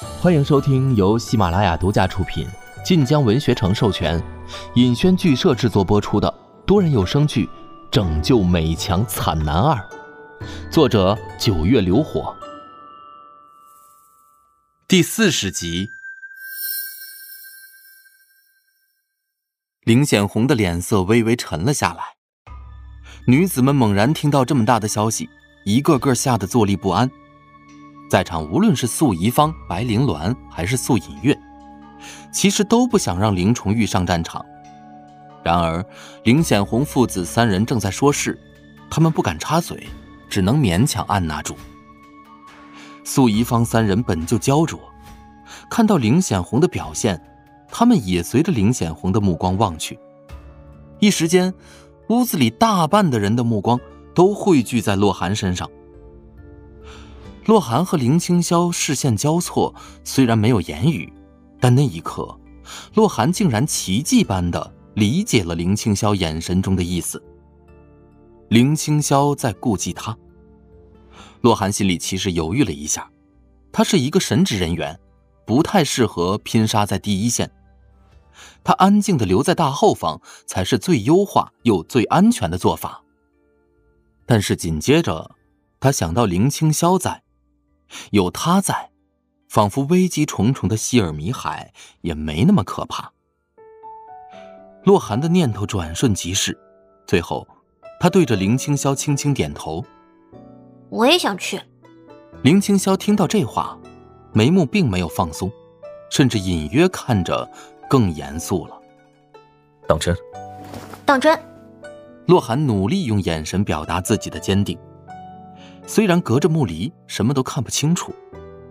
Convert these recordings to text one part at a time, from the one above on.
欢迎收听由喜马拉雅独家出品、晋江文学城授权、尹轩剧社制作播出的多人有声剧《拯救美强惨男二》，作者九月流火，第四十集。林显红的脸色微微沉了下来。女子们猛然听到这么大的消息，一个个吓得坐立不安。在场无论是素仪芳、白灵鸾，还是素隐月，其实都不想让林重玉上战场。然而，林显红父子三人正在说事，他们不敢插嘴，只能勉强按捺住。素仪芳三人本就焦灼，看到林显红的表现，他们也随着林显红的目光望去。一时间，屋子里大半的人的目光都汇聚在洛寒身上。洛寒和林青霄视线交错，虽然没有言语，但那一刻，洛寒竟然奇迹般的理解了林青霄眼神中的意思。林青霄在顾忌他。洛寒心里其实犹豫了一下，他是一个神职人员，不太适合拼杀在第一线。他安静的留在大后方，才是最优化又最安全的做法。但是紧接着，他想到林青霄在。有他在，仿佛危机重重的希尔米海也没那么可怕。洛寒的念头转瞬即逝，最后，他对着林青霄轻轻点头：“我也想去。”林青霄听到这话，眉目并没有放松，甚至隐约看着更严肃了。当真？当真。洛寒努力用眼神表达自己的坚定。虽然隔着木篱什么都看不清楚，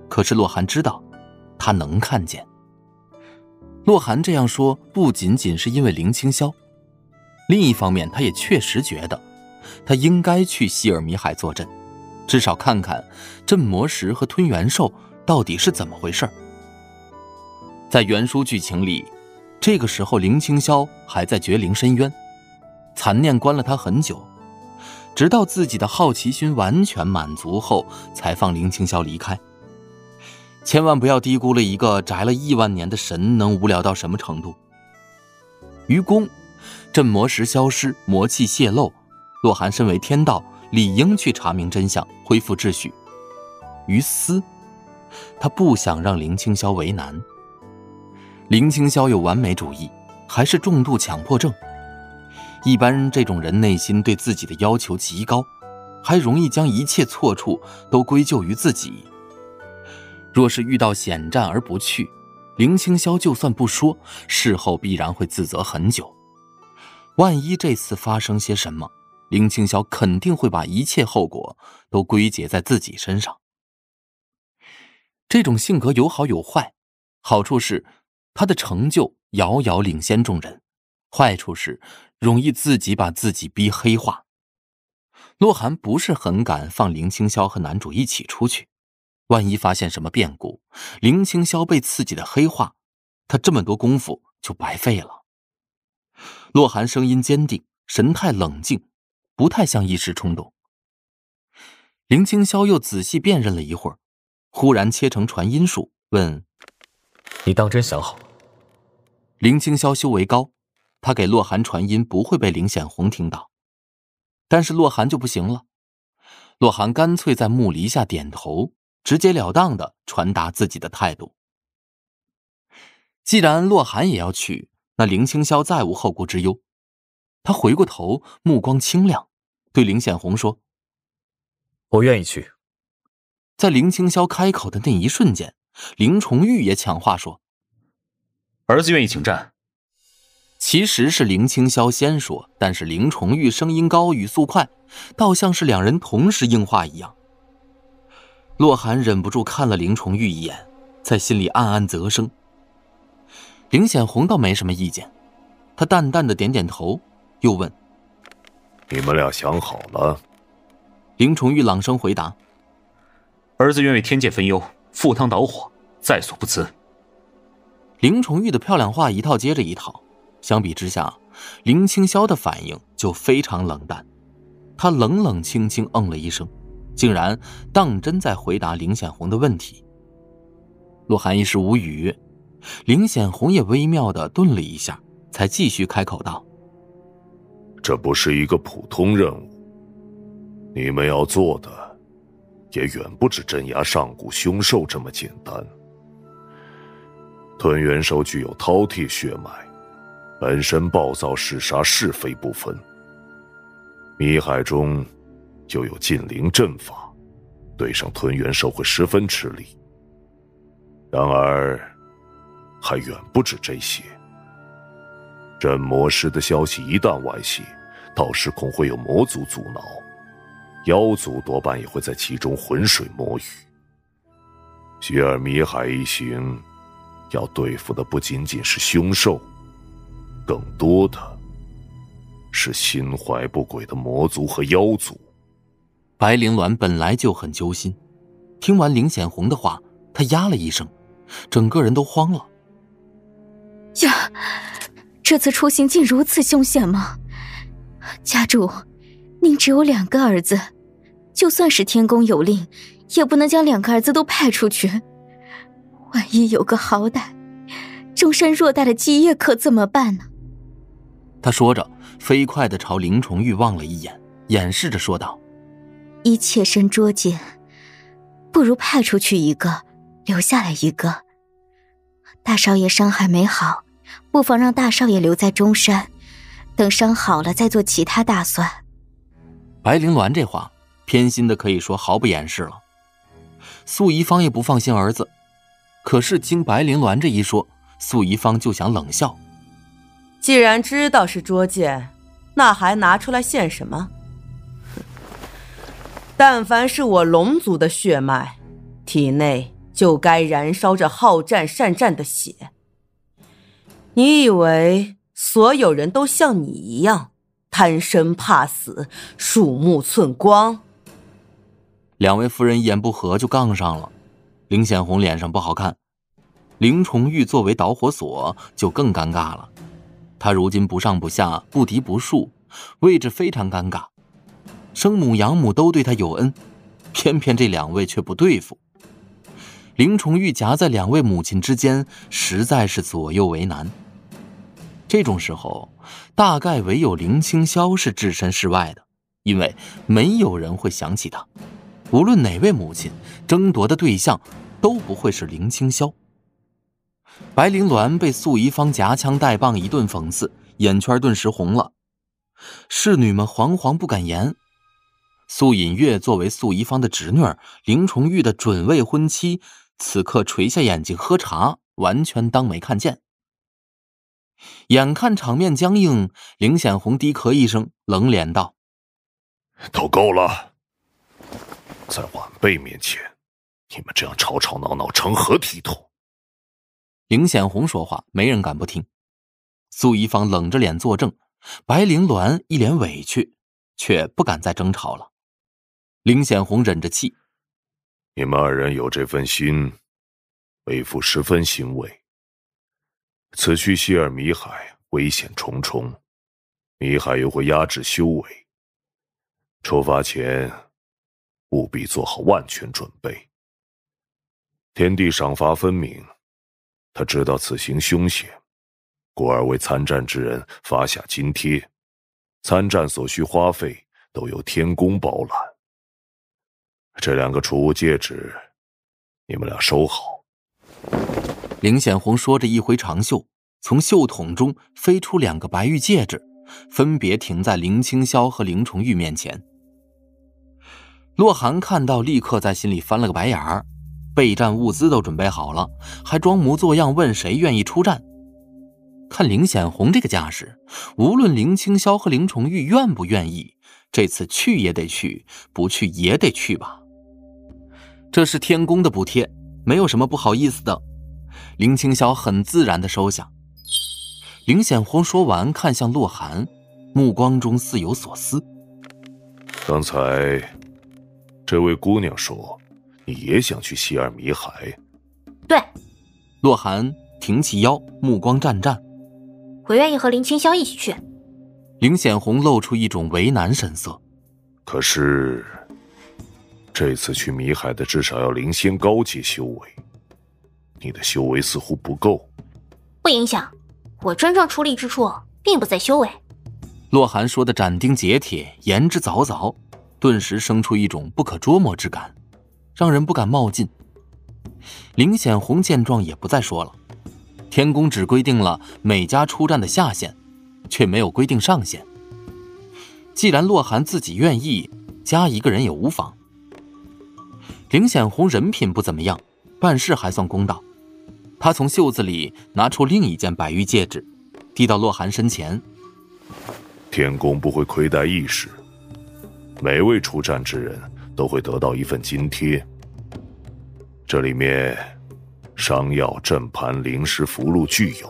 可是洛寒知道，他能看见。洛寒这样说不仅仅是因为林青霄，另一方面他也确实觉得，他应该去希尔米海坐镇，至少看看镇魔石和吞元兽到底是怎么回事。在原书剧情里，这个时候林青霄还在绝灵深渊，残念关了他很久。直到自己的好奇心完全满足后，才放林青霄离开。千万不要低估了一个宅了亿万年的神能无聊到什么程度。于公，镇魔石消失，魔气泄露，洛寒身为天道，理应去查明真相，恢复秩序。于私，他不想让林青霄为难。林青霄有完美主义，还是重度强迫症。一般这种人内心对自己的要求极高，还容易将一切错处都归咎于自己。若是遇到险战而不去，林青霄就算不说，事后必然会自责很久。万一这次发生些什么，林青霄肯定会把一切后果都归结在自己身上。这种性格有好有坏，好处是他的成就遥遥领先众人，坏处是。容易自己把自己逼黑化。洛寒不是很敢放林青霄和男主一起出去，万一发现什么变故，林青霄被刺激的黑化，他这么多功夫就白费了。洛寒声音坚定，神态冷静，不太像一时冲动。林青霄又仔细辨认了一会儿，忽然切成传音术，问：“你当真想好？”林青霄修为高。他给洛寒传音不会被林显红听到，但是洛寒就不行了。洛寒干脆在木篱下点头，直截了当的传达自己的态度。既然洛寒也要去，那林青霄再无后顾之忧。他回过头，目光清亮，对林显红说：“我愿意去。”在林青霄开口的那一瞬间，林重玉也抢话说：“儿子愿意请战。”其实是林青霄先说，但是林崇玉声音高，语速快，倒像是两人同时应话一样。洛寒忍不住看了林崇玉一眼，在心里暗暗啧声。林显红倒没什么意见，他淡淡的点点头，又问：“你们俩想好了？”林崇玉朗声回答：“儿子愿为天界分忧，赴汤蹈火，在所不辞。”林崇玉的漂亮话一套接着一套。相比之下，林青霄的反应就非常冷淡。他冷冷清清嗯了一声，竟然当真在回答林显红的问题。洛寒一时无语，林显红也微妙的顿了一下，才继续开口道：“这不是一个普通任务，你们要做的，也远不止镇压上古凶兽这么简单。吞元兽具有饕餮血脉，本身暴躁嗜杀，是非不分。迷海中，就有禁灵阵法，对上吞元兽会十分吃力。”然而，还远不止这些。镇魔师的消息一旦外泄，到时恐会有魔族阻挠，妖族多半也会在其中浑水摸鱼。希尔米海一行要对付的不仅仅是凶兽，更多的是心怀不轨的魔族和妖族。白灵鸾本来就很揪心，听完林显红的话，他呀了一声。整个人都慌了。呀，这次出行竟如此凶险吗？家主，您只有两个儿子，就算是天宫有令，也不能将两个儿子都派出去。万一有个好歹，终身弱带的基业可怎么办呢？他说着，飞快的朝林崇玉望了一眼，掩饰着说道：“一妾身捉奸，不如派出去一个。”留下来一个，大少爷伤还没好，不妨让大少爷留在中山，等伤好了再做其他打算。白灵鸾这话偏心的可以说毫不掩饰了。素宜芳也不放心儿子，可是经白灵鸾这一说，素宜芳就想冷笑：既然知道是捉奸，那还拿出来献什么？但凡是我龙族的血脉，体内。就该燃烧着好战善战的血。你以为所有人都像你一样贪生怕死、鼠目寸光？两位夫人一言不合就杠上了，林显红脸上不好看，林崇玉作为导火索就更尴尬了。他如今不上不下、不敌不恕，位置非常尴尬。生母养母都对他有恩，偏偏这两位却不对付。林崇玉夹在两位母亲之间，实在是左右为难。这种时候，大概唯有林青霄是置身事外的，因为没有人会想起他。无论哪位母亲争夺的对象，都不会是林青霄。白灵鸾被素宜芳夹枪带棒一顿讽刺，眼圈顿时红了。侍女们惶惶不敢言。素隐月作为素宜芳的侄女，林崇玉的准未婚妻。此刻垂下眼睛喝茶，完全当没看见。眼看场面僵硬，林显红低咳一声，冷脸道：“都够了，在晚辈面前，你们这样吵吵闹闹，成何体统？”林显红说话，没人敢不听。苏一芳冷着脸作证，白灵鸾一脸委屈，却不敢再争吵了。林显红忍着气。你们二人有这份心，为父十分欣慰。此去希尔米海，危险重重，米海又会压制修为。出发前，务必做好万全准备。天地赏罚分明，他知道此行凶险，故而为参战之人发下津贴，参战所需花费都由天宫包揽。这两个储物戒指，你们俩收好。林显红说着，一挥长袖，从袖筒中飞出两个白玉戒指，分别停在林青霄和林崇玉面前。洛寒看到，立刻在心里翻了个白眼儿。备战物资都准备好了，还装模作样问谁愿意出战。看林显红这个架势，无论林青霄和林崇玉愿不愿意，这次去也得去，不去也得去吧。这是天宫的补贴，没有什么不好意思的。林青霄很自然的收下。林显红说完，看向洛寒，目光中似有所思。刚才，这位姑娘说，你也想去希尔米海。对。洛寒挺起腰，目光湛湛。我愿意和林清霄一起去。林显红露出一种为难神色。可是。这次去米海的至少要灵仙高阶修为，你的修为似乎不够。不影响，我真正出力之处并不在修为。洛寒说的斩钉截铁，言之凿凿，顿时生出一种不可捉摸之感，让人不敢冒进。林显红见状也不再说了。天宫只规定了每家出战的下限，却没有规定上限。既然洛寒自己愿意加一个人也无妨。林显红人品不怎么样，办事还算公道。他从袖子里拿出另一件白玉戒指，递到洛寒身前。天宫不会亏待义士，每位出战之人都会得到一份津贴。这里面伤药、阵盘、灵石、符箓俱有，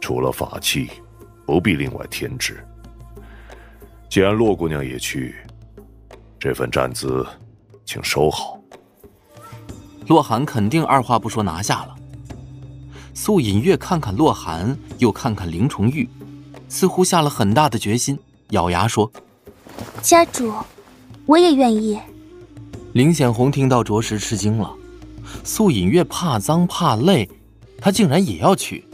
除了法器，不必另外添置。既然洛姑娘也去，这份战资，请收好。洛寒肯定二话不说拿下了。素隐月看看洛寒，又看看林重玉。似乎下了很大的决心，咬牙说：“家主，我也愿意。”林显红听到着实吃惊了。素隐月怕脏怕累，她竟然也要去。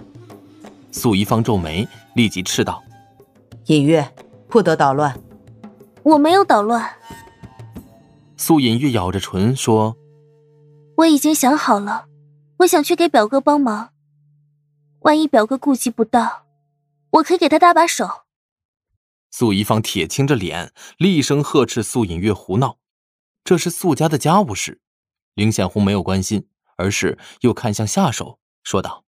素一方皱眉，立即斥道：“隐月，不得捣乱！”我没有捣乱。素隐月咬着唇说：“我已经想好了，我想去给表哥帮忙。万一表哥顾及不到……”我可以给他搭把手。素一方铁青着脸，厉声呵斥素隐月胡闹。这是素家的家务事，林显红没有关心，而是又看向下手，说道：“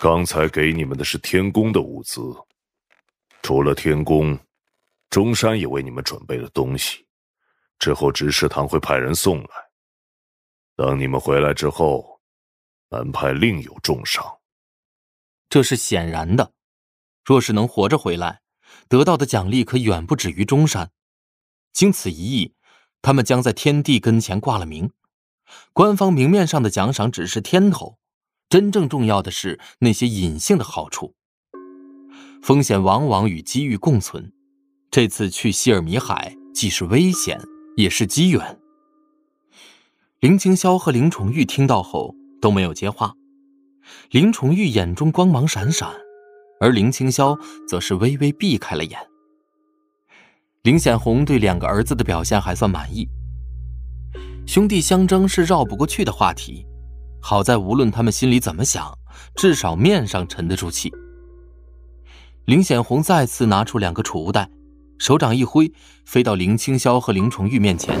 刚才给你们的是天宫的物资，除了天宫，中山也为你们准备了东西，之后执事堂会派人送来。等你们回来之后，门派另有重赏。这是显然的。”若是能活着回来，得到的奖励可远不止于中山。经此一役，他们将在天帝跟前挂了名。官方明面上的奖赏只是天头，真正重要的是那些隐性的好处。风险往往与机遇共存。这次去希尔米海，既是危险，也是机缘。林清霄和林崇玉听到后都没有接话。林崇玉眼中光芒闪闪。而林清霄则是微微避开了眼。林显红对两个儿子的表现还算满意。兄弟相争是绕不过去的话题，好在无论他们心里怎么想，至少面上沉得住气。林显红再次拿出两个储物袋，手掌一挥，飞到林清霄和林崇玉面前。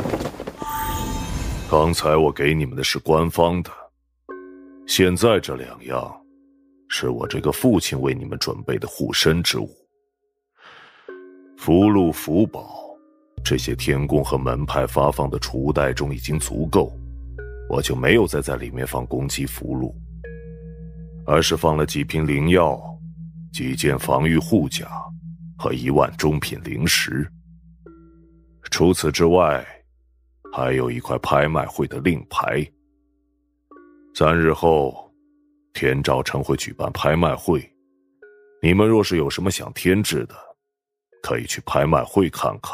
刚才我给你们的是官方的，现在这两样。是我这个父亲为你们准备的护身之物，福禄福宝，这些天宫和门派发放的储物袋中已经足够，我就没有再在里面放攻击符箓，而是放了几瓶灵药、几件防御护甲和一万中品灵石。除此之外，还有一块拍卖会的令牌。三日后。天照城会举办拍卖会，你们若是有什么想添置的，可以去拍卖会看看。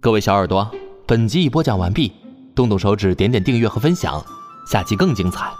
各位小耳朵，本集已播讲完毕，动动手指点点订阅和分享，下集更精彩。